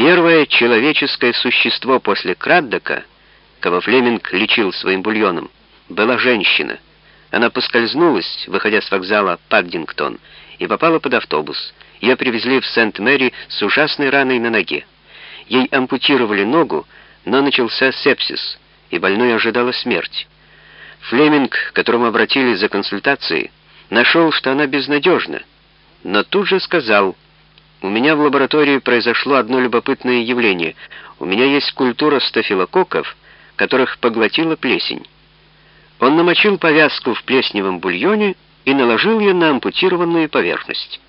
Первое человеческое существо после Краддока, кого Флеминг лечил своим бульоном, была женщина. Она поскользнулась, выходя с вокзала Паддингтон, и попала под автобус. Ее привезли в Сент-Мэри с ужасной раной на ноге. Ей ампутировали ногу, но начался сепсис, и больной ожидала смерть. Флеминг, к которому обратились за консультацией, нашел, что она безнадежна, но тут же сказал, «У меня в лаборатории произошло одно любопытное явление. У меня есть культура стафилококков, которых поглотила плесень». Он намочил повязку в плесневом бульоне и наложил ее на ампутированную поверхность.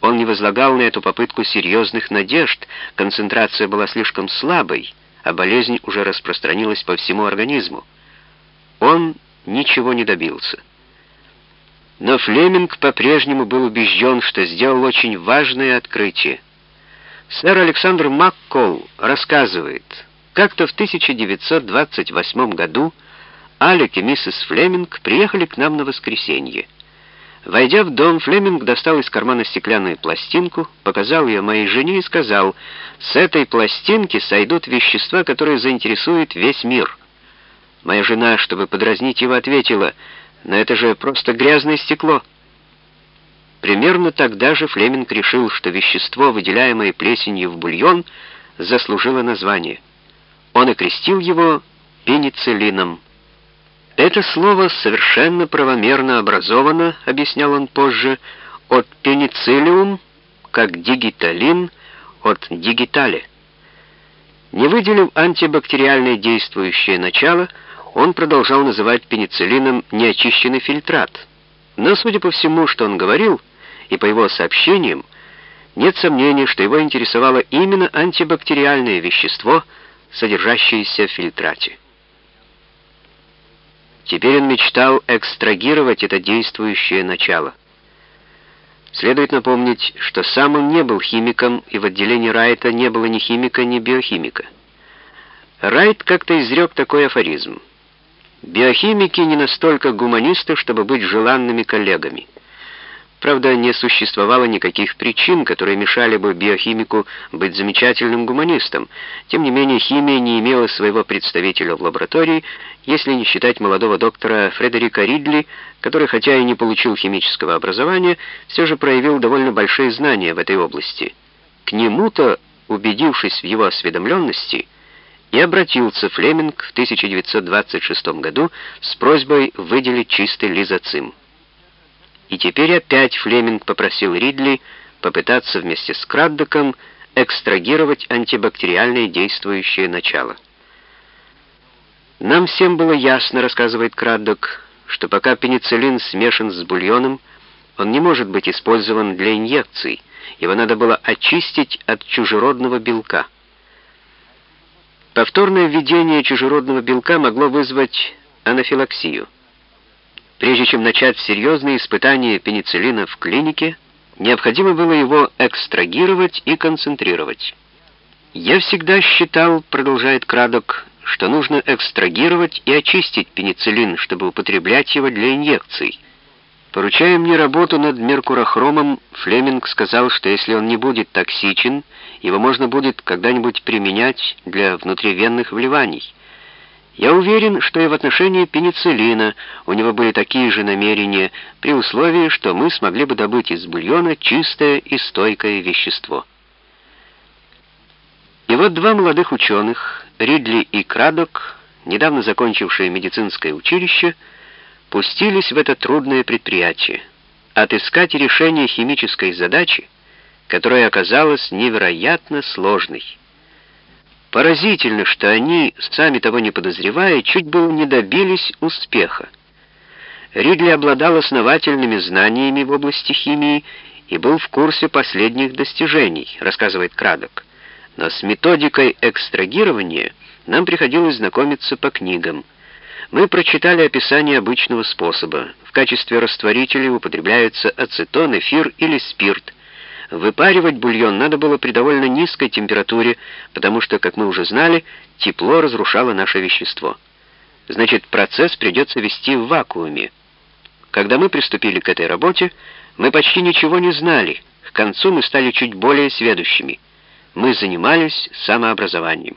Он не возлагал на эту попытку серьезных надежд, концентрация была слишком слабой, а болезнь уже распространилась по всему организму. Он ничего не добился. Но Флеминг по-прежнему был убежден, что сделал очень важное открытие. Сэр Александр Маккол рассказывает, как-то в 1928 году Алек и миссис Флеминг приехали к нам на воскресенье. Войдя в дом, Флеминг достал из кармана стеклянную пластинку, показал ее моей жене и сказал, «С этой пластинки сойдут вещества, которые заинтересуют весь мир». Моя жена, чтобы подразнить его, ответила, «Но это же просто грязное стекло». Примерно тогда же Флеминг решил, что вещество, выделяемое плесенью в бульон, заслужило название. Он окрестил его пенициллином. Это слово совершенно правомерно образовано, объяснял он позже, от пенициллиум, как дигиталин от дигитали. Не выделив антибактериальное действующее начало, он продолжал называть пенициллином неочищенный фильтрат. Но, судя по всему, что он говорил, и по его сообщениям, нет сомнений, что его интересовало именно антибактериальное вещество, содержащееся в фильтрате. Теперь он мечтал экстрагировать это действующее начало. Следует напомнить, что сам он не был химиком, и в отделении Райта не было ни химика, ни биохимика. Райт как-то изрек такой афоризм. «Биохимики не настолько гуманисты, чтобы быть желанными коллегами». Правда, не существовало никаких причин, которые мешали бы биохимику быть замечательным гуманистом. Тем не менее, химия не имела своего представителя в лаборатории, если не считать молодого доктора Фредерика Ридли, который, хотя и не получил химического образования, все же проявил довольно большие знания в этой области. К нему-то, убедившись в его осведомленности, и обратился Флеминг в 1926 году с просьбой выделить чистый лизоцим. И теперь опять Флеминг попросил Ридли попытаться вместе с Краддоком экстрагировать антибактериальное действующее начало. «Нам всем было ясно, — рассказывает Краддок, — что пока пенициллин смешан с бульоном, он не может быть использован для инъекций, его надо было очистить от чужеродного белка. Повторное введение чужеродного белка могло вызвать анафилаксию. Прежде чем начать серьезные испытания пенициллина в клинике, необходимо было его экстрагировать и концентрировать. «Я всегда считал, — продолжает Крадок, — что нужно экстрагировать и очистить пенициллин, чтобы употреблять его для инъекций. Поручая мне работу над меркурохромом, Флеминг сказал, что если он не будет токсичен, его можно будет когда-нибудь применять для внутривенных вливаний. Я уверен, что и в отношении пенициллина у него были такие же намерения, при условии, что мы смогли бы добыть из бульона чистое и стойкое вещество. И вот два молодых ученых, Ридли и Крадок, недавно закончившие медицинское училище, пустились в это трудное предприятие — отыскать решение химической задачи, которая оказалась невероятно сложной. Поразительно, что они, сами того не подозревая, чуть было не добились успеха. Ридли обладал основательными знаниями в области химии и был в курсе последних достижений, рассказывает Крадок. Но с методикой экстрагирования нам приходилось знакомиться по книгам. Мы прочитали описание обычного способа. В качестве растворителей употребляются ацетон, эфир или спирт. Выпаривать бульон надо было при довольно низкой температуре, потому что, как мы уже знали, тепло разрушало наше вещество. Значит, процесс придется вести в вакууме. Когда мы приступили к этой работе, мы почти ничего не знали. К концу мы стали чуть более сведущими. мы занимались самообразованием.